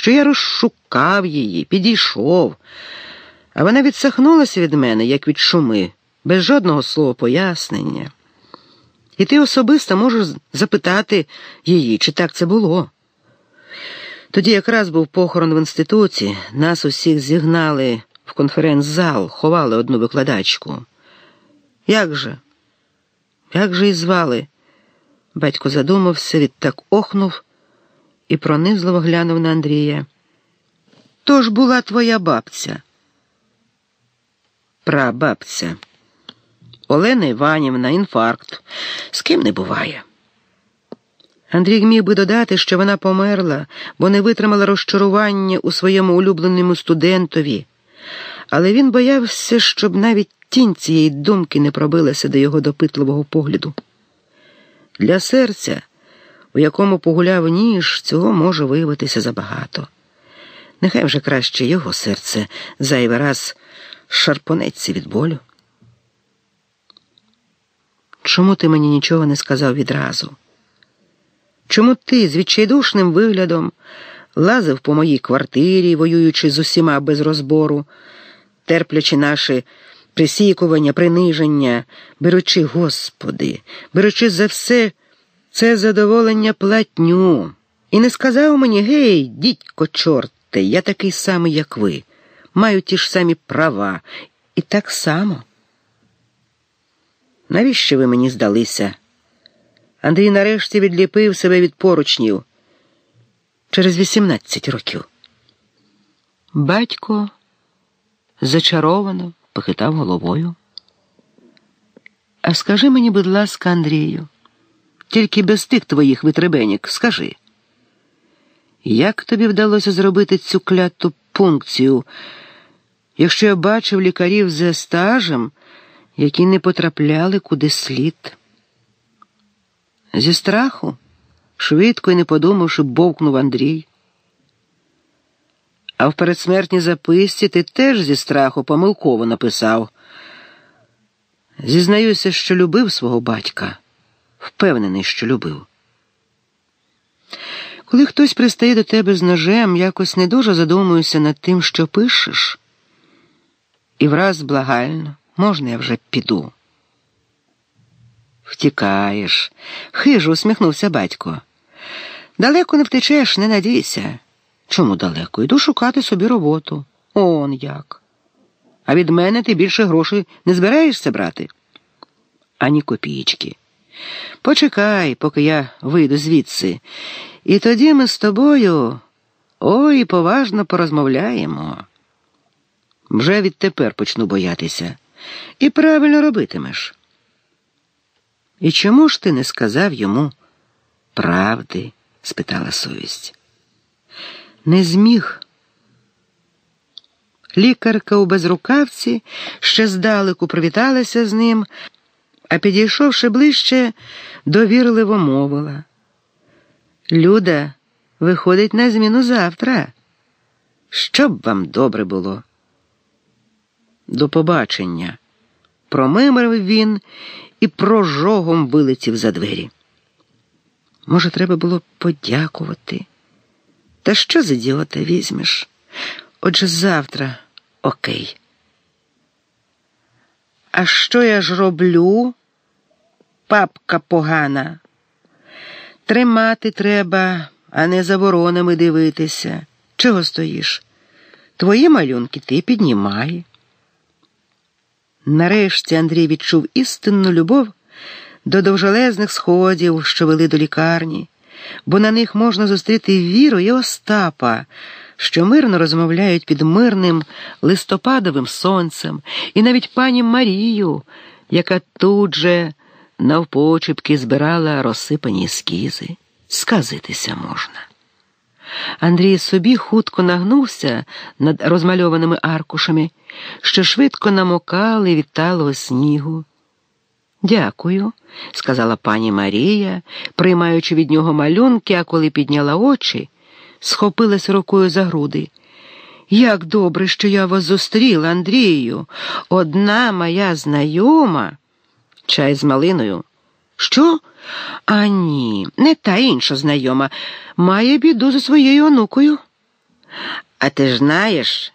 що я розшукав її, підійшов, а вона відсахнулася від мене, як від шуми, без жодного слова пояснення. І ти особисто можеш запитати її, чи так це було. Тоді якраз був похорон в інституті, нас усіх зігнали в конференц-зал, ховали одну викладачку. Як же? Як же і звали? Батько задумався, відтак охнув і пронизливо глянув на Андрія. То ж була твоя бабця. Прабабця. Олена Іванівна, інфаркт. З ким не буває. Андрій міг би додати, що вона померла, бо не витримала розчарування у своєму улюбленому студентові, але він боявся, щоб навіть тінь цієї думки не пробилася до його допитливого погляду. Для серця, у якому погуляв ніж, цього може виявитися забагато. Нехай вже краще його серце зайвий раз шарпонеться від болю. Чому ти мені нічого не сказав відразу? Чому ти з відчайдушним виглядом лазив по моїй квартирі, воюючи з усіма без розбору, терплячи наші присікування, приниження, беручи, Господи, беручи за все це задоволення платню, і не сказав мені гей, дідько, чорте, я такий самий, як ви, маю ті ж самі права, і так само. Навіщо ви мені здалися? Андрій нарешті відліпив себе від поручнів через 18 років. Батько зачаровано похитав головою. А скажи мені, будь ласка, Андрію, тільки без тих твоїх витребенік, скажи, як тобі вдалося зробити цю кляту пункцію, якщо я бачив лікарів за стажем, які не потрапляли куди слід? Зі страху, швидко і не подумавши, бовкнув Андрій. А в передсмертній записці ти теж зі страху помилково написав. Зізнаюся, що любив свого батька, впевнений, що любив. Коли хтось пристає до тебе з ножем, якось не дуже задумуюся над тим, що пишеш, і враз благально, можна я вже піду. Втікаєш, хижо усміхнувся батько. Далеко не втечеш, не надійся. Чому далеко? Йду шукати собі роботу. Он як. А від мене ти більше грошей не збираєшся брати? Ані копійки. Почекай, поки я вийду звідси. І тоді ми з тобою ой поважно порозмовляємо. Вже відтепер почну боятися. І правильно робитимеш. І чому ж ти не сказав йому правди? спитала совість. Не зміг. Лікарка у безрукавці ще здалеку привіталася з ним, а підійшовши ближче, довірливо мовила. Люда виходить на зміну завтра. Щоб вам добре було. До побачення. Промимрив він і прожогом вилетів за двері. Може, треба було подякувати. Та що з ідіота візьмеш? Отже, завтра окей. А що я ж роблю? Папка погана. Тримати треба, а не за воронами дивитися. Чого стоїш? Твої малюнки ти піднімай. Нарешті Андрій відчув істинну любов до довжелезних сходів, що вели до лікарні, бо на них можна зустріти Віру і Остапа, що мирно розмовляють під мирним листопадовим сонцем, і навіть пані Марію, яка тут же навпочепки збирала розсипані ескізи. Сказитися можна. Андрій собі хутко нагнувся над розмальованими аркушами, що швидко намокали від талого снігу. Дякую, сказала пані Марія, приймаючи від нього малюнки, а коли підняла очі, схопилась рукою за груди. Як добре, що я вас зустріла, Андрію. Одна моя знайома. Чай з малиною. Що? А ні, не та інша знайома. Має біду за своєю онукою. А ти ж знаєш,